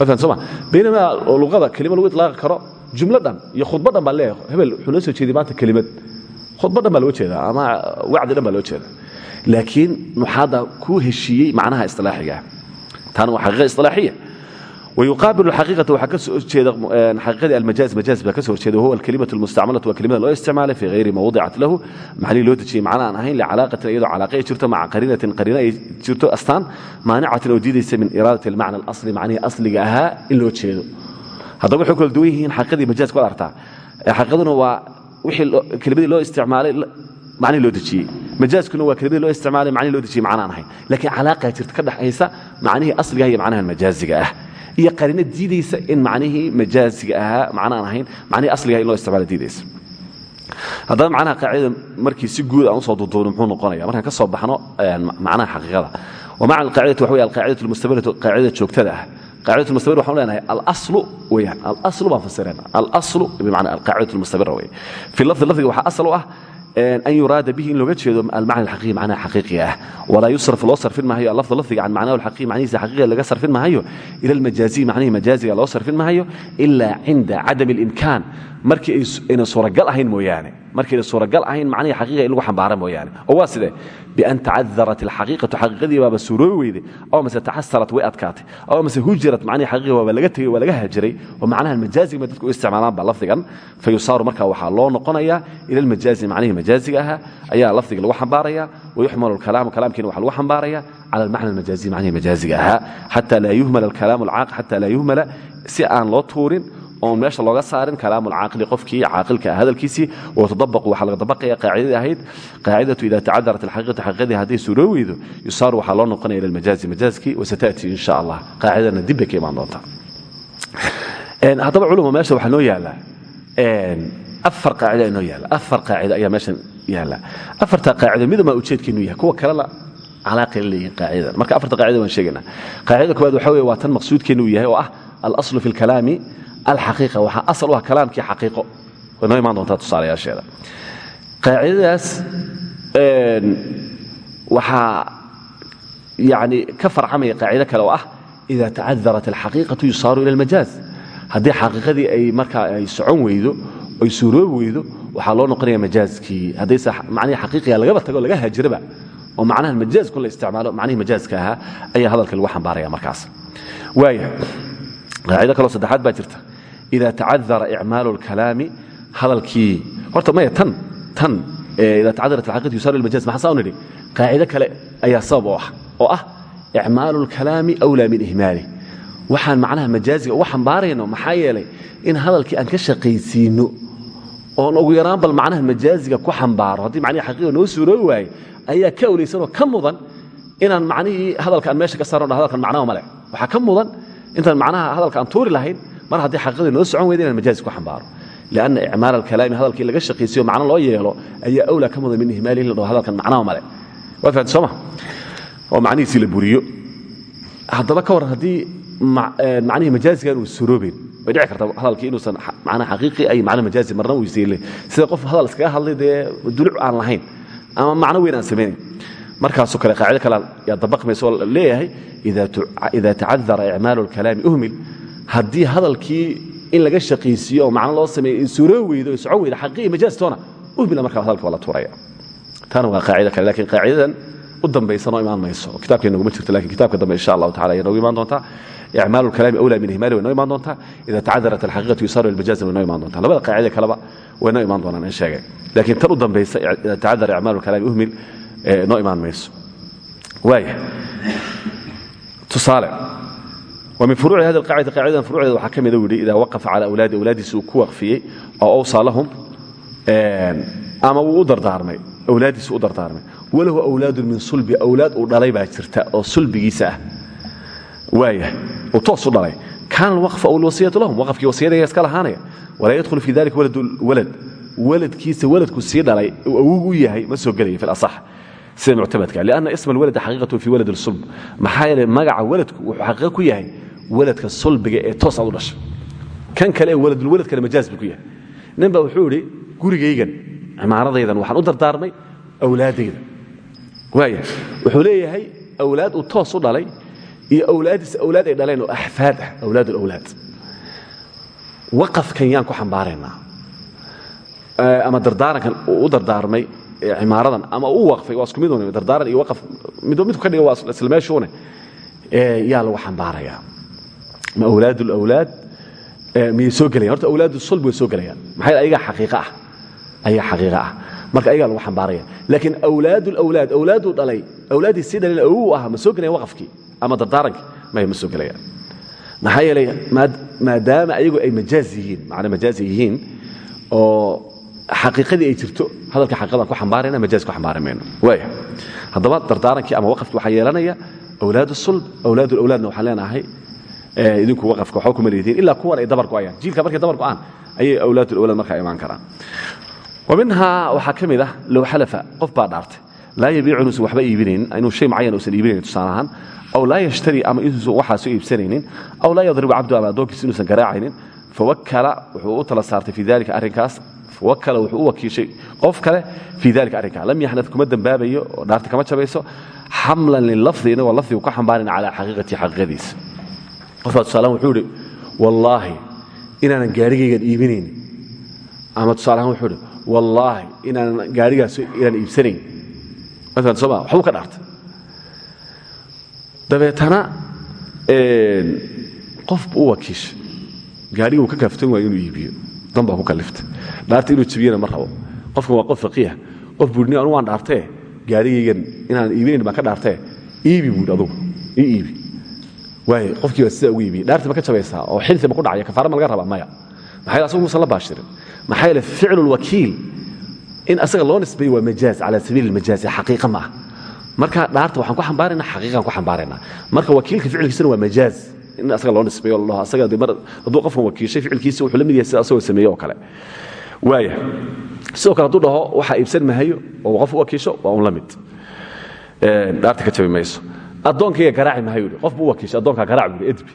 مثلا سمع بينما لغة كلمة لغة إطلاق كرا جملة دم يخطب دم بالله هبل حنوسه كذي ما كلمة khudba dhan baa loo jeedaa ama wacdi dhan baa loo jeeda laakiin nuxaadda ku heshiiyey macnaha isilaaxigaa taana waa xaqiiqa isilaaxiya wayuqaabilu xaqiiqata waxaa ka soo horjeeda xaqiiqadii almajaaz majaaz baa ka soo horjeeda wahuwa alkalimatu almustacmalatu waa kelimada loo isticmaalay fii hayri ma wadicat lahu. Maxalii loo dejiyey macna aan ahayn licalaaqatin iyadoo calaaqa ay jirto maca qariinatin qariina ay jirto astaan maanicatin oo diidaysa min iraadati almacna alasli macnihii asliga ahaa in loo jeedo. Haddaba waxay kala duwan yihiin xaqiiqadii majaazka waad artaa xaqiiqaduna waa wixii kelimadii loo isticmaalay macnihii loo dejiyey. Majaazkuna waa kelimadii loo isticmaalay macnihii loo dejiyey macna aan ahayn. Laakiin calaaqa jirta ka dhexaysa macnihii asliga ah iyo macnahan majaaziga ah iyo qarino diidaysa in macnihii majaaziga ahaa macnaan ahayn macnihii asligaha in loo isticmaala diidaysa. Haddaba macnaha qaacidada markii si guud aan u soo duduubno muxuu noqonaya markaan ka soo baxno macnaha xaqiiqada. Wa macna alqaacidati waxa wey alqaacidatu almustabiratu qaacidada joogtada ah qaacidatu almustabira waxaan leenahay alaslu weeyaan alaslu baan fasirayna alaslu bimacna alqaacidatu almustabira weeye fi lafdi lafdiga waxaa asal ah an yuraada bihi in looga jeedo almacna alxaqiiqi macnaha xaqiiqiga ah walaa yusraf loo sarfin maayo alafda lafdiga can macnahu alxaqiiqi macnihiisa xaqiiqiga laga sarfin maayo ila almajaaziyi macnihi majaaziga loo sarfin maayo ilaa cinda cadami alimkaan markii ayna suuragal ahayn mooyaane markii ayna suuragal ahayn macnihi xaqiiqiga in lagu xambaara mooyaane. Oo waa sidee? Bian tacadarat alxaqiiqatu xaqiiqadii baaba suuroobi weyday oo mase taxasarat way adkaatay oo mase hujirat macnihi xaqiiqa waaba laga tegey waa laga hajiray oo macnaha majaaziga ma dadku isticmaalaan ba lafdigan. Fa yusaaru marka waxaa loo noqonayaa ila almajaazi macnihi majaaziga ahaa ayaa lafdiga lagu xambaaraya wayuxmalu alkalaamu kalaamkiina waxaa lagu xambaaraya cala almacna almajaazi macnihi majaaziga ahaa xata laa yuhmala alkalaamu alcaaqil xata laa yuhmala si aan loo tuurin oon meesha looga saarin kalaamu lcaaqili qofkii caaqilka hadalkiisii. Watadabaqu waxaa laga dabaqaya qaacidadii ahayd. Qaacidatu ida tacadarat alxaqiiqatu xaqiiqadii hadday suuroo weydo yusaaru waxaa loo noqonaya ila almajaazi majaazkii wasata'ti in sha allah qaacidadana dib bay ka imaan doontaa. Haddaba culuma meesha waxaa noo yaalla afar qaacida inoo yaalla afar qaacida ayaa meeshan yaalla afarta qaacida midama ujeedkeenu yahay. Kuwa kalena calaaqay la leeyihiin qaacidadan marka afarta qaacida waan sheegaynaa. Qaacidada koowaad waxa weye waa tan maqsuudkeenu uu yahay oo ah alaslu fi lkalaami alxaqiiqa waxaa asal u ah kalaamkii xaqiiqo way noo imaan doontaa tusaalayaasheeda qaacidadaas waxaa yani ka farcamaya qaacido kale oo ah ida tacadarat alxaqiiqatu yusaaru ila almajaaz haddii xaqiiqadii ay markaa ay socon weydo ay suuroobi weydo waxaa loo noqonaya majaazkii haddayse macnihii xaqiiqiga lagaba tago laga haajiraba oo macnaha majaazku la isticmaalo macnihii majaazka ahaa ayaa hadalka lagu xambaaraya markaas waaya qaacido kaloo saddexaad baa jirta ida tacadara icmaalu lkalaami hadalkii horta maya tan tan ida tacadarat alxaqiiqatu yusaaru ila almajaz maxaa saa u nidhi qaacido kale ayaa sabab oo ah oo ah icmaalu lkalaami awlaa min ihmaalih waxaan macnaha majaaziga uga xambaarayno maxaa yeelay in hadalkii aan ka shaqaysiinno oon ugu yaraan bal macnaha majaaziga ku xambaaro haddii macnihi xaqiiqa noo suuroobi waaye ayaa ka awlaysanoo ka mudan inaan macnihii hadalka aan meesha ka saarno hadalkan macnaha male waxaa ka mudan intaan macnaha hadalka aan tuuri lahayn mar haddii xaqiiqadii noo socon weyda inaan ku xambaaro lianna icmaal alkalaami hadalkii laga shaqaysiyo macno loo yeelo ayaa awlaa ka min ihmaalihi la dhaho hadalkan macnaha male waa fahamti sooma oo macnihiisii la buriyo. Haddaba ka waran haddii macnihii majaazigan uu suroobeyn way karta hadalkii inuusan macnaha xaqiiqi ay macna majaazi marna uu yeelay sida qof hadal iskaga hadlay dee duluc aan lahayn ama macno weyn aan samaynayn markaasoo kale qaacido kale yaa dabaqmaysa oo leeyahay ida tacadara icmaalu alkalaami uhmil haddii hadalkii in laga shaqaysiiyo oo loo sameeyo in suuroo weydo in socon weydo xaqiiqi majaastoona uhmila markaa hadalka waa la tuuraya. Waa qaacida kale laakiin qaacidadan u dambaysa noo imaan mayso. Kitaabkeen noguma jirto laakiin kitaabka dambe insha allahu tacala ayaa noogu imaan doontaa icmaalu lkalaami min ihmaali way noo imaan doontaa ida tacadarat alxaqiiqatu yusaaru ilmajaazi way noo imaan qaacida kaleba way noo doonaan in sheegay laakiin tan u dambaysa ida tacadara icmaalu lkalaami uhmil noo mayso. Waaya tusaale min furuuci hada qacida qaacidadan furuuceeda waxaa ka mida wii idaa waqafa calaa awlaadi awlaadiisa uu ku waqfiyey oo awsaa lahum ama wuu u dardaarmay awlaadiisu u dardaarmay. walahu awlaadun min sulbi awlaad uu dhalay baa jirta oo sulbigiisa ah. waaya uu toosu dhalay. kaana alwaqfu aw alwasiyatu lahum waqafkii wasiyadaga iska lahaanaya walaa yadkhulu fii dalika waladwalad waladkiisa waladku sii dhalay uu awogu yahay ma soo gelaya fi lasax sida muctamadka lianna isma alwalada xaqiiqatun fii walad sulb maxaa yeele magaca waladku wuxuu xaqiiqa ku yahay waladka sulbiga ee toos aad u dhashay. Kan kale ee waladulwaladkana majaaz buu ku yahay. Nin wuxuu idhi gurigaygan cimaaradaydan waxaan u dardaarmay awlaadayda. Waaya wuxuu leeyahay awlaad uu toos u dhalay iyo awlaadiis awlaad ay dhaleen oo axfaad ah awlaad. Alawlaad waqafkan yaan ku xambaaraynaa ama dardaarankan u dardaarmay cimaaradan ama u waqfay waa isku mid un dardaaran iyo waqaf midba midku ka dhiga waa isla meeshuune yaa lagu xambaarayaa ma awlaad lawlaad miyay soo gelayan horta awlaad sulb way soo gelayaan. Maxaa ayagaa xaqiiqa ah? Ayaga xaqiiqa ah. Marka ayagaa lagu xambaaraya laakiin awlaad lawlaad awlaaduu dhalay awlaaddii sii dhalin awow ah ma soo gelayan waqafkii ama dardaarankii? Maya ma soo gelayaan. Maxaa yeelay maadaama ayagu ay majaaz yihiin macna majaaz yihiin oo xaqiiqadii ay jirto hadalka xaqiiqadan ku xambaarayna majaaz ku xambaari mayno. Waaya haddaba dardaarankii ama waqafkii waxaa yeelanaya awlaad sulb awlaad lawlaadna waxaan leenahay idinku waqafka waxba kuma leedihiin ilaa kuwan ay dabar go'ayaan jiilka markay dabar go'aan ayay awlaad lawlaad markaa imaan karaan. Wa minhaa waxaa ka mid ah low xalafa qof baa dhaartay. Laa yabiicu inuusan waxba iibinaynin inuu shay mucayan uusan iibinayn tusaale ahaan aw laa yashtari ama inuusan waxaasu iibsanaynin aw laa yadribu cabdu ama addoonkiisa inuusan garaacaynin fawakala wuxuu u tala saartay fii dalika arrinkaas fawakala wuxuu u wakiishay qof kale fii dalika arrinkaa. Lam yaxnad kuma dembaabayo oo dhaarta kama jabayso xamlan lilafdi inagoo lafdigu ka xambaarin calaa xaqiiqati xaqiiqadiisa qofbaa tusaalahan wuxuu idhi wallaahi inaanan gaarigaygan iibinayn. Ama tusaalahaan wuxuu idhi wallaahi inaanan gaarigaas inaan iibsanayn. Maalan soo ma waxbuu ka dhaartay dabeetana qof buu u wakiishay gaarigii ka kaaftan waayo inuu iibiyo. Dan baa ku kaliftay dhaarta inuu jabiyana ma rabo. Qofkan waa qof faqiiha qof buu anu waan dhaartee? Gaarigaygan inaan iibinayn baan ka dhaartee? Iibi buudhi adugu. Ii iibi waay qofkii baa sidaa ugu iibiyey ka jabaysaa oo xilsi ma ku dhacaya kafaara ma laga rabaa maya. Maxaa yele asagu musan la baashirin maxaa yeele ficlu lwakiil in asaga loo nisbeeyo waa majaaz cala sabiili lmajaazi xaqiiqa ma marka dhaarta waxaan ku xambaarayna xaqiiqaan ku xambaaraynaa marka wakiilka ficilkiisana waa majaaz in asaga loo nisbeeyo ladhaho asaga mar hadduu qofkan wakiishay ficilkiisa wuxuu la mid yahay sida asagoo kale. Waaya sidoo kale hadduu dhaho waxaa mahayo oo qof wakiisho waa un la mid. Dhaarta ka jabi addoonkayga garaaci mahayo yidhi. Qof buu wakiishay addoonkaa garaac buu edbi.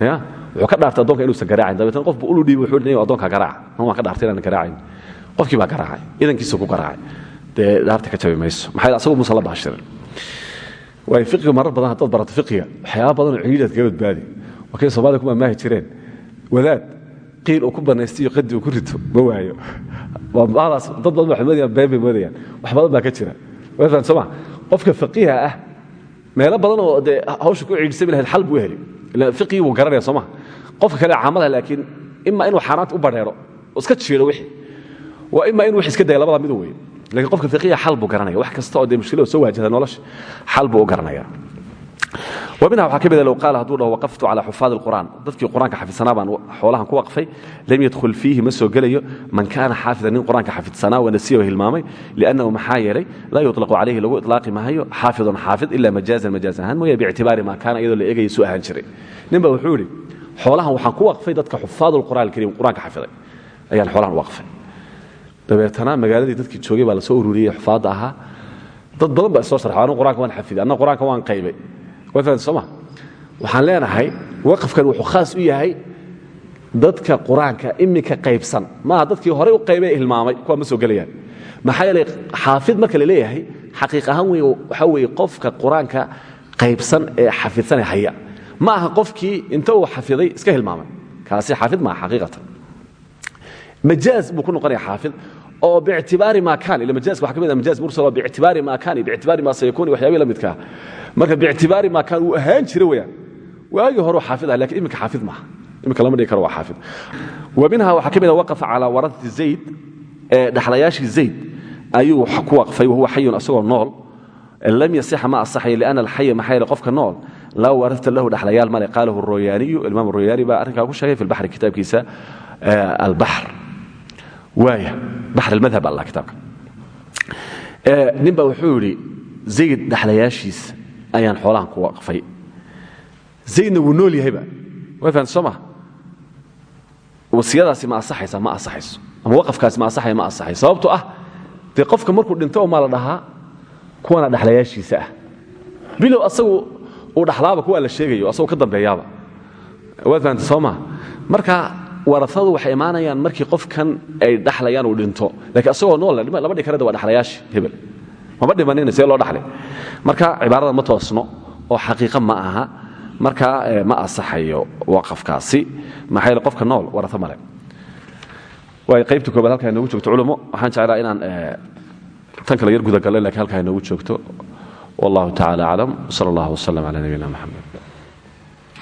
Ya? Wuxuu ka dhaartay addoonka inuusan garaacin. Dabeetana qof buu ulu dhiibi wuxuu dhinay addoonkaa garaaca. An waan ka dhaartay inaan garaacin. Qofkii baa garaacay idankiisa ku garaacay. Dee dhaarta ka jabi mayso. Asagu muusan la baashirin fiqiga marar badan haddaad barato fiqiga waxyaaba badan oo ciidaad kaga badbaadi waa kay soomaalida kuma maahi jireen. Wadaad qiil uu ku banaysta iyo qadi uu ku rito ma waayo. Dad badan waxay moodayaan been bay moodayaan wax badan baa ka jira. Sooma qofka faqiiha ah meelo badan oo dee hawsha ku ciidhsami lahayd xal buu heli ila fiqigii buu garanaya sooma qofka kale caamada laakiin ima inuu xaaraanta u badheero oo iska jiiro wixii. Waa ima inuu wix iska daya labada midu weeye lakiin qofka fiqiha xal buu garanaya. Wax kasta oo dee mushkilada soo waajahda nolosha xal buu u garanaya minha waxaa ka mida low qaala haduu dhaho waqaftu calaa xufaadi اlqur'aan dadkii qur'aanka xafidsanaa baan xoolahan ku waqfay lam yadkhul fiihi ma soo gelayo man kaana xaafidan nin qur'aanka xafidsanaa wanasiyahu hilmaamay liannahu maxaa yeelay laa yuطlaqu calayhi lagu ilaaqi mahayo xaafidun xaafid ila majaazan majaaz ahaan mooye biictibaari maa kaana iyadoo la eegaya suu ahaan jiray nin ba wuxuu idhi xoolahan waxaan ku waqfay dadka xufaad lqur'aan alkariim qur'aanka xafiday ayaan xoolahan u waqfay dabeetana magaaladii dadkii joogay baa la soo ururiyey xufaadda ahaa dad badan baa isoo sharxa anu qur'anka waan xafida anna qur'aanka waan qaybay soma waxaan leenahay waqafkan wuxuu khaas u yahay dadka qur'aanka iminka qaybsan. Maaha dadkii horey u qaybay hilmaamay kuwa ma soo gelayaan. Maxaa yeelay xaafid marka la leeyahay xaqiiq ahaan wey waxaa qofka qur'aanka qaybsan ee xafidsanee haya. Ma aha qofkii inta uu xafiday iska hilmaamay. Kaasi xaafid maaha xaqiiqatan. Majaaz buu ku noqonaya xaafid oo ka mid ah maa kaan wuu ahaan jira weyaan waagii hore xaafid ah laakiin iminka xaafid maaha. Iminka lama dhigi karo waa xaafid. Wa minha waxaa ka mid a waqafa calaa waradati zayd dhaxlayaashii zayd ayuu ku waqfay wahuwa xayun asagoo nool. Lam yasixa ma asaxayo liana alxaya maxaa yeele qofka nool. Laa warata lahu dhaxlayaal male qaalahu royaaniyu imaam royaani baa arrinkaa ku sheegay fi lbaxri kitaabkiisa albaxr baa wuxuu yidhi zayd dhaxlayaashiisa ayaan xoolahan ku waqfay. Zaydna wuu nool yahayba. Way fahamta soo ma? Wasiyadaasi ma asaxaysa ma asaxayso ama waqafkaasi ma asaxaya ma asaxay sababto ah dee qofka markuu dhinto maa la dhahaa kuwana dhaxlayaashiisa ah. Bilow asagu uu dhaxlaaba kuwaa la sheegayo asagoo ka dambeeyaaba. Waad fahamta soo ma? Marka warafadu waxay imaanayaan markii qofkan ay dhaxlayaan uu dhinto. Lakiin asagoo nool lama dhihi karada waa dhaxlayaashi hebel. Mama dhimanina see loo dhaxlay. Marka cibaarada ma toosno oo xaqiiqa ma aha. Marka ma asaxayo waqafkaasi maxaa qofka nool? Warafo male waay qaybta koobaad halkaa inoogu joogto culumo waxaan jeclaa inaan tan kale yar gudagalay lakiin halkaa inoogu joogto. Wallahu tacala aclam wsala allah wasalam cala nabiyina moxamed